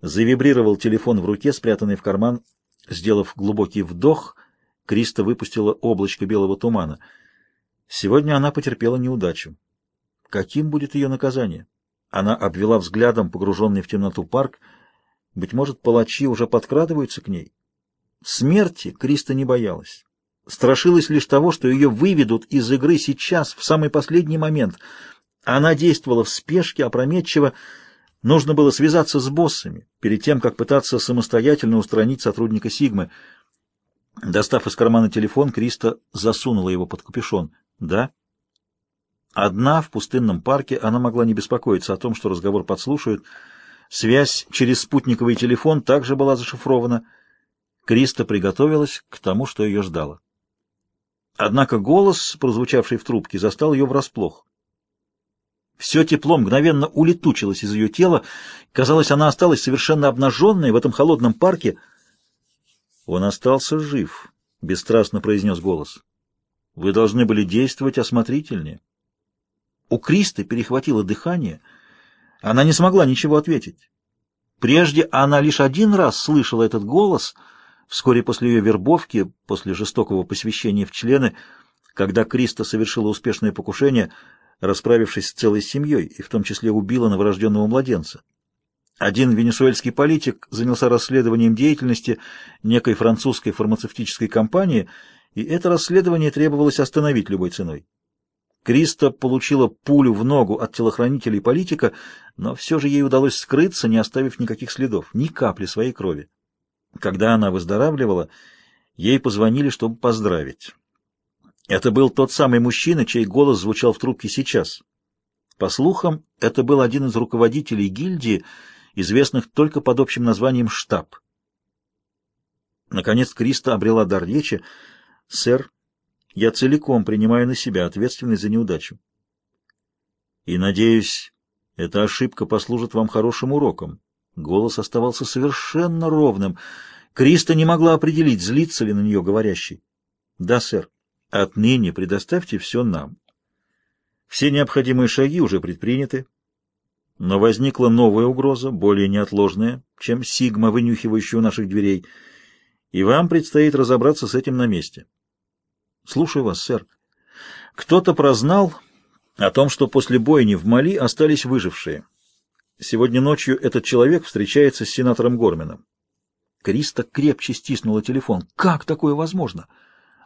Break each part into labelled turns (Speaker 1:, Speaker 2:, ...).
Speaker 1: Завибрировал телефон в руке, спрятанный в карман. Сделав глубокий вдох, Криста выпустила облачко белого тумана. Сегодня она потерпела неудачу. Каким будет ее наказание? Она обвела взглядом погруженный в темноту парк. Быть может, палачи уже подкрадываются к ней? Смерти Криста не боялась. Страшилась лишь того, что ее выведут из игры сейчас, в самый последний момент. Она действовала в спешке, опрометчиво. Нужно было связаться с боссами, перед тем, как пытаться самостоятельно устранить сотрудника Сигмы. Достав из кармана телефон, Криста засунула его под капюшон. «Да?» Одна в пустынном парке она могла не беспокоиться о том, что разговор подслушают. Связь через спутниковый телефон также была зашифрована. Криста приготовилась к тому, что ее ждало. Однако голос, прозвучавший в трубке, застал ее врасплох. Все тепло мгновенно улетучилось из ее тела. Казалось, она осталась совершенно обнаженной в этом холодном парке. «Он остался жив», — бесстрастно произнес голос. «Вы должны были действовать осмотрительнее». У Кристы перехватило дыхание. Она не смогла ничего ответить. Прежде она лишь один раз слышала этот голос, вскоре после ее вербовки, после жестокого посвящения в члены, когда Криста совершила успешное покушение, расправившись с целой семьей, и в том числе убила новорожденного младенца. Один венесуэльский политик занялся расследованием деятельности некой французской фармацевтической компании, и это расследование требовалось остановить любой ценой. Криста получила пулю в ногу от телохранителей политика, но все же ей удалось скрыться, не оставив никаких следов, ни капли своей крови. Когда она выздоравливала, ей позвонили, чтобы поздравить. Это был тот самый мужчина, чей голос звучал в трубке сейчас. По слухам, это был один из руководителей гильдии, известных только под общим названием «штаб». Наконец Криста обрела дар речи. «Сэр, я целиком принимаю на себя ответственность за неудачу. И, надеюсь, эта ошибка послужит вам хорошим уроком. Голос оставался совершенно ровным. Криста не могла определить, злится ли на нее говорящий. Да, сэр. Отныне предоставьте все нам. Все необходимые шаги уже предприняты, но возникла новая угроза, более неотложная, чем сигма, вынюхивающая у наших дверей, и вам предстоит разобраться с этим на месте. Слушаю вас, сэр. Кто-то прознал о том, что после бойни в Мали остались выжившие. Сегодня ночью этот человек встречается с сенатором Гормином. Криста крепче стиснула телефон. Как такое возможно?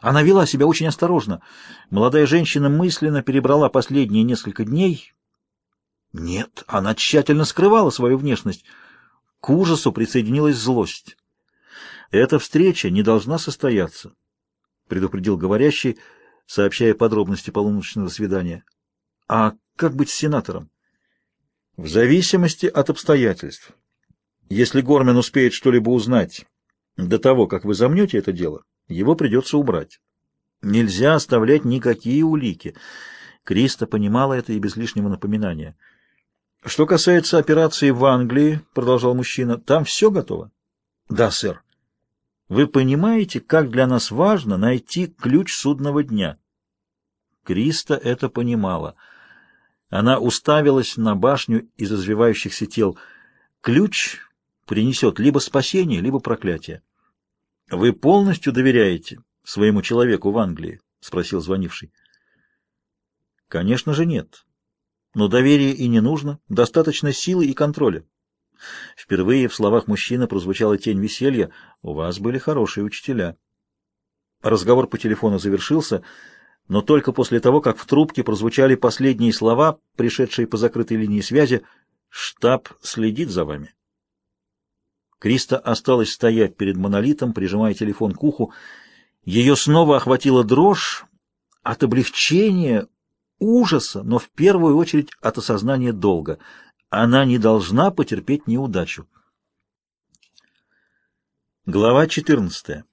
Speaker 1: Она вела себя очень осторожно. Молодая женщина мысленно перебрала последние несколько дней. Нет, она тщательно скрывала свою внешность. К ужасу присоединилась злость. Эта встреча не должна состояться предупредил говорящий, сообщая подробности полуночного свидания. А как быть с сенатором? В зависимости от обстоятельств. Если Гормен успеет что-либо узнать до того, как вы замнете это дело, его придется убрать. Нельзя оставлять никакие улики. Криста понимала это и без лишнего напоминания. Что касается операции в Англии, продолжал мужчина, там все готово? Да, сэр. Вы понимаете, как для нас важно найти ключ судного дня? Криста это понимала. Она уставилась на башню из извивающихся тел. Ключ принесет либо спасение, либо проклятие. — Вы полностью доверяете своему человеку в Англии? — спросил звонивший. — Конечно же нет. Но доверия и не нужно. Достаточно силы и контроля. Впервые в словах мужчины прозвучала тень веселья. «У вас были хорошие учителя». Разговор по телефону завершился, но только после того, как в трубке прозвучали последние слова, пришедшие по закрытой линии связи «Штаб следит за вами». Криста осталась стоять перед монолитом, прижимая телефон к уху. Ее снова охватила дрожь от облегчения, ужаса, но в первую очередь от осознания долга — она не должна потерпеть неудачу. Глава 14.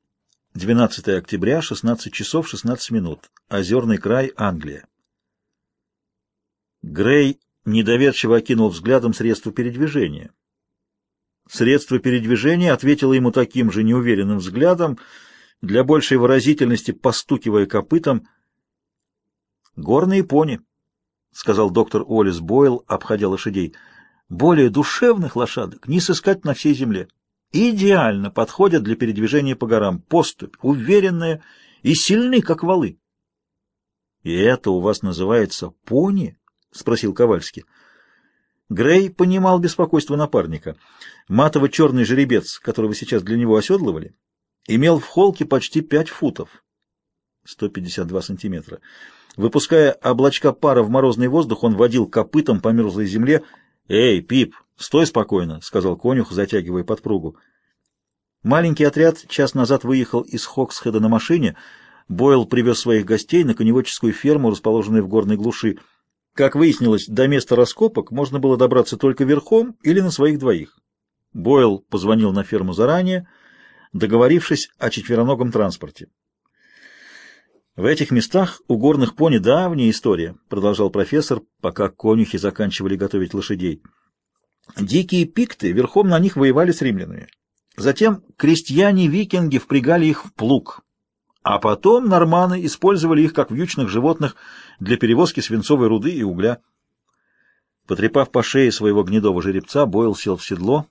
Speaker 1: 12 октября, 16 часов 16 минут. Озерный край, Англия. Грей недоверчиво окинул взглядом средства передвижения. Средство передвижения ответило ему таким же неуверенным взглядом, для большей выразительности постукивая копытом. «Горные пони», — сказал доктор Олис Бойл, обходя лошадей, — Более душевных лошадок не сыскать на всей земле. Идеально подходят для передвижения по горам. Поступь уверенная и сильны, как валы. — И это у вас называется пони? — спросил Ковальский. Грей понимал беспокойство напарника. Матово-черный жеребец, которого сейчас для него оседлывали, имел в холке почти пять футов, 152 сантиметра. Выпуская облачка пара в морозный воздух, он водил копытом по мерзлой земле. «Эй, Пип, стой спокойно», — сказал конюх, затягивая подпругу. Маленький отряд час назад выехал из Хоксхеда на машине. Бойл привез своих гостей на коневодческую ферму, расположенную в горной глуши. Как выяснилось, до места раскопок можно было добраться только верхом или на своих двоих. Бойл позвонил на ферму заранее, договорившись о четвероногом транспорте. В этих местах у горных пони давняя история, продолжал профессор, пока конюхи заканчивали готовить лошадей. Дикие пикты верхом на них воевали с римлянами. Затем крестьяне-викинги впрягали их в плуг, а потом норманы использовали их как вьючных животных для перевозки свинцовой руды и угля. Потрепав по шее своего гнедого жеребца, Бойл сел в седло.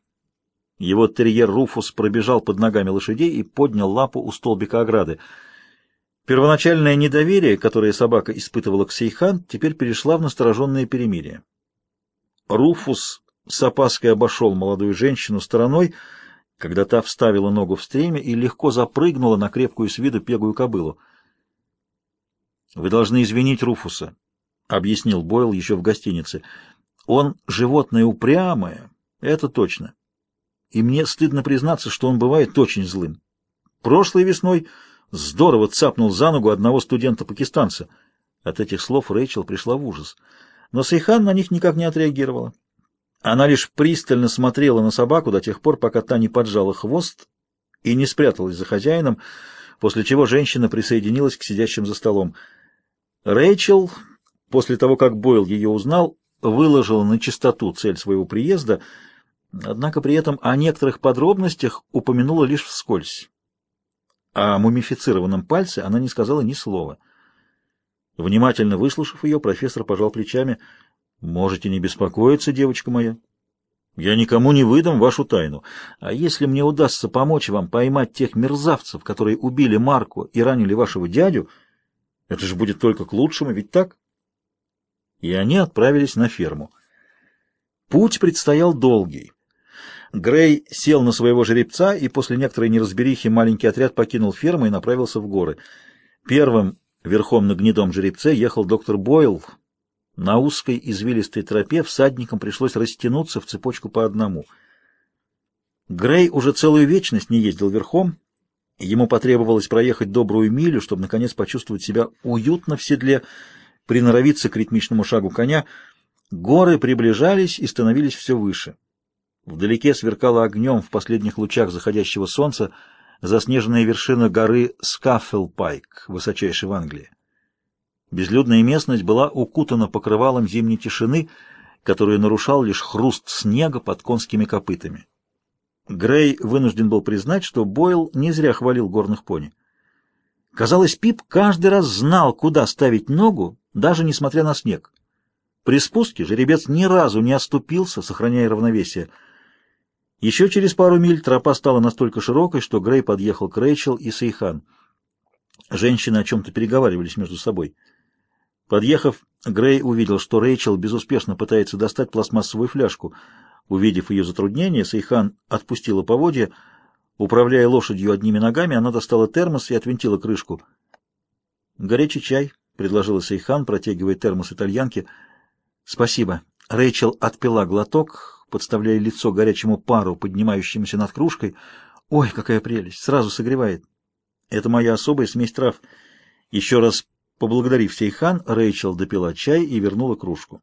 Speaker 1: Его терьер Руфус пробежал под ногами лошадей и поднял лапу у столбика ограды. Первоначальное недоверие, которое собака испытывала к Сейхан, теперь перешла в настороженное перемирие. Руфус с опаской обошел молодую женщину стороной, когда та вставила ногу в стремя и легко запрыгнула на крепкую с виду пегую кобылу. «Вы должны извинить Руфуса», — объяснил Бойл еще в гостинице. «Он животное упрямое, это точно. И мне стыдно признаться, что он бывает очень злым. Прошлой весной здорово цапнул за ногу одного студента-пакистанца. От этих слов Рэйчел пришла в ужас. Но Сейхан на них никак не отреагировала. Она лишь пристально смотрела на собаку до тех пор, пока та не поджала хвост и не спряталась за хозяином, после чего женщина присоединилась к сидящим за столом. Рэйчел, после того, как Бойл ее узнал, выложила на чистоту цель своего приезда, однако при этом о некоторых подробностях упомянула лишь вскользь. О мумифицированном пальце она не сказала ни слова. Внимательно выслушав ее, профессор пожал плечами — Можете не беспокоиться, девочка моя. Я никому не выдам вашу тайну. А если мне удастся помочь вам поймать тех мерзавцев, которые убили Марку и ранили вашего дядю, это же будет только к лучшему, ведь так? И они отправились на ферму. Путь предстоял долгий. Грей сел на своего жеребца, и после некоторой неразберихи маленький отряд покинул ферму и направился в горы. Первым верхом на гнедом жеребце ехал доктор Бойл, на узкой извилистой тропе всадникам пришлось растянуться в цепочку по одному. Грей уже целую вечность не ездил верхом. Ему потребовалось проехать добрую милю, чтобы, наконец, почувствовать себя уютно в седле, приноровиться к ритмичному шагу коня. Горы приближались и становились все выше. Вдалеке сверкала огнем в последних лучах заходящего солнца заснеженная вершина горы Скаффелпайк, высочайшей в Англии. Безлюдная местность была укутана покрывалом зимней тишины, которую нарушал лишь хруст снега под конскими копытами. Грей вынужден был признать, что Бойл не зря хвалил горных пони. Казалось, Пип каждый раз знал, куда ставить ногу, даже несмотря на снег. При спуске жеребец ни разу не оступился, сохраняя равновесие. Еще через пару миль тропа стала настолько широкой, что Грей подъехал к Рэйчел и Сейхан. Женщины о чем-то переговаривались между собой — Подъехав, Грей увидел, что Рэйчел безуспешно пытается достать пластмассовую фляжку. Увидев ее затруднение, Сейхан отпустила поводья. Управляя лошадью одними ногами, она достала термос и отвинтила крышку. «Горячий чай», — предложила Сейхан, протягивая термос итальянке. «Спасибо». Рэйчел отпила глоток, подставляя лицо горячему пару, поднимающемуся над кружкой. «Ой, какая прелесть! Сразу согревает!» «Это моя особая смесь трав». Еще раз Поблагодарив Сейхан, Рэйчел допила чай и вернула кружку.